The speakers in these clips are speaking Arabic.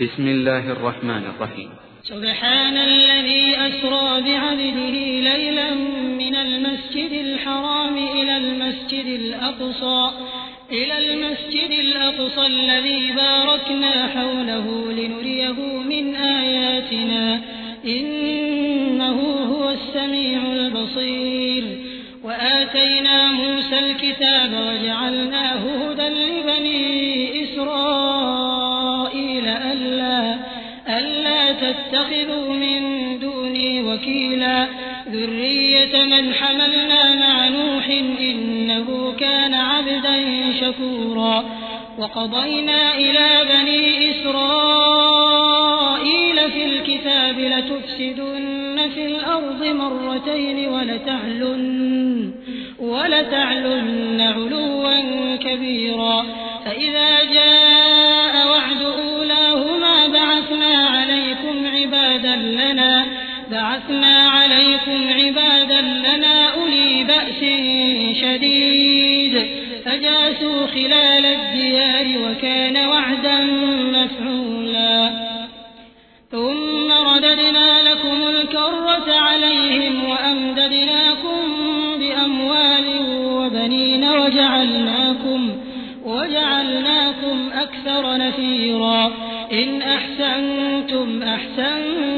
بسم الله الرحمن الرحيم. سبحان الذي أسرى بعبده ليلا من المسجد الحرام إلى المسجد الأقصى إلى المسجد الأقصى الذي باركنا حوله لنريه من آياتنا. إنه هو السميع البصير. وآتينا موسى الكتاب وجعلناه هدى لبني تتخذوا من دوني وكيلا. ذرية من حملنا مع نوح إنه كان عبدا شكورا. وقضينا إلى بني إسرائيل في الكتاب لتفسدن في الأرض مرتين ولتعلن, ولتعلن علوا كبيرا. فإذا جاء لنا بعثنا عليكم عبادا لنا أولي بأس شديد. فجاسوا خلال الديار وكان وعدا مفعولا. ثم رددنا لكم الكرة عليهم وأمددناكم بأموال وبنين وجعلناكم, وجعلناكم أكثر نفيرا. إن أحسنتم أحسنتم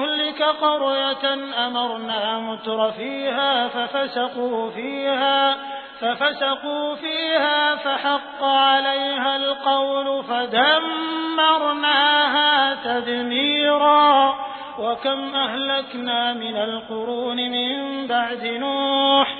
نهلك قرية أمرنا متر فيها ففسقوا فيها ففسقوا فيها فحق عليها القول فدمرناها تدميرا. وكم أهلكنا من القرون من بعد نوح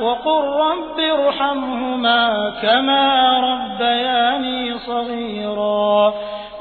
وقل رب ارحمهما كما ربياني صغيرا.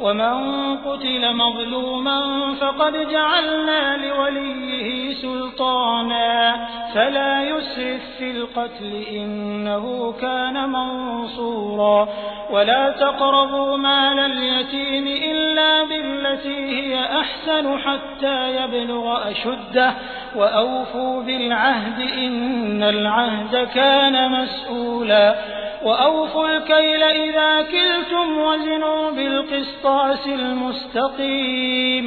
ومن قتل مظلوما فقد جعلنا لوليه سلطانا فلا يسرف في القتل إنه كان منصورا ولا تقربوا مال اليتيم إلا بالتي هي أحسن حتى يبلغ أشده وأوفوا بالعهد إن العهد كان مسؤولا وأوفوا الكيل إذا كلتم وزنوا بالقسطاس المستقيم.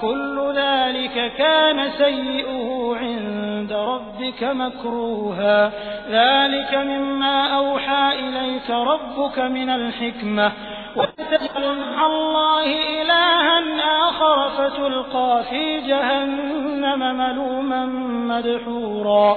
كل ذلك كان سيئه عند ربك مكروها. ذلك مما أوحى إليك ربك من الحكمة. وتجعل مع الله إلها آخر فتلقى في جهنم ملوما مدحورا.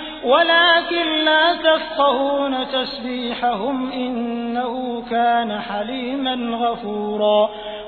ولكن لا تفقهون تسبيحهم إنه كان حليما غفورا.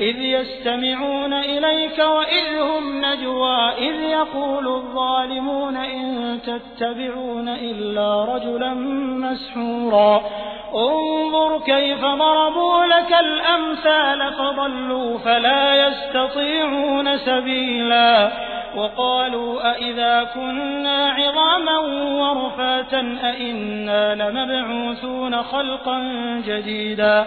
إذ يستمعون إليك وإذ هم نجوى إذ يقول الظالمون إن تتبعون إلا رجلا مسحورا. انظر كيف ضربوا لك الأمثال فضلوا فلا يستطيعون سبيلا. وقالوا أئذا كنا عظاما ورفاتا أئنا لمبعوثون خلقا جديدا.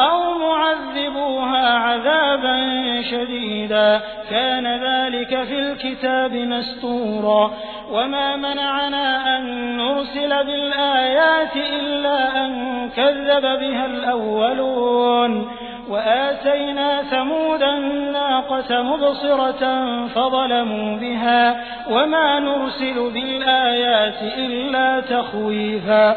أو معذبوها عذابا شديدا. كان ذلك في الكتاب مستورا. وما منعنا أن نرسل بالآيات إلا أن كذب بها الأولون. وآتينا ثمود الناقة مبصرة فظلموا بها. وما نرسل بالآيات إلا تخويفا.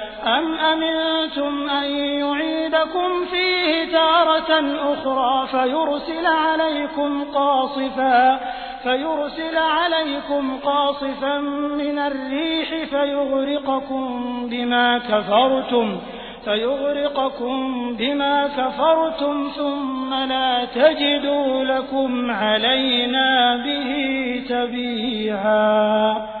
أم أمنتم أن يعيدكم فيه تارة أخرى فيرسل عليكم قاصفا فيرسل عليكم قاصفا من الريح فيغرقكم بما كفرتم فيغرقكم بما كفرتم ثم لا تجدوا لكم علينا به تبيعا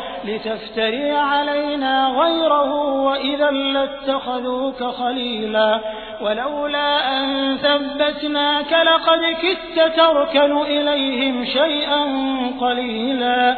لتفتري علينا غيره وإذا لاتخذوك خليلا ولولا أن ثبتناك لقد كدت تركن إليهم شيئا قليلا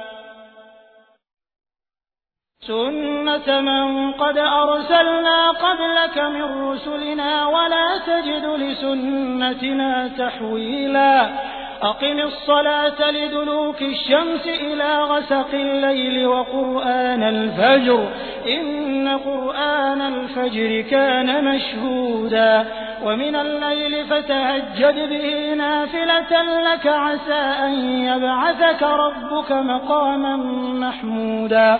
سنة من قد أرسلنا قبلك من رسلنا ولا تجد لسنتنا تحويلا أقم الصلاة لدلوك الشمس إلى غسق الليل وقرآن الفجر إن قرآن الفجر كان مشهودا ومن الليل فتهجد به نافلة لك عسى أن يبعثك ربك مقاما محمودا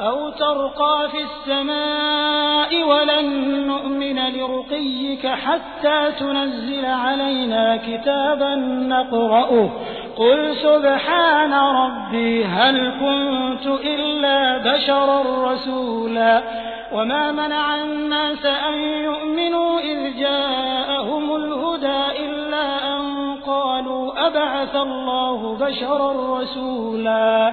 أو ترقى في السماء ولن نؤمن لرقيك حتى تنزل علينا كتابا نقرأه. قل سبحان ربي هل كنت إلا بشرا رسولا؟ وما منع الناس أن يؤمنوا إذ جاءهم الهدى إلا أن قالوا أبعث الله بشرا رسولا؟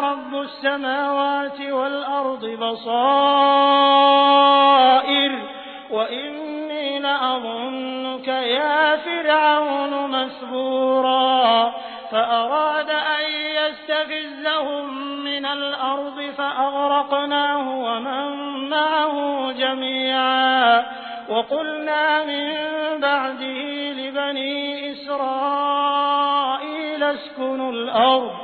رب السماوات والأرض بصائر وإني لأظنك يا فرعون مسبورا. فأراد أن يستفزهم من الأرض فأغرقناه ومن معه جميعا. وقلنا من بعده لبني إسرائيل اسكنوا الأرض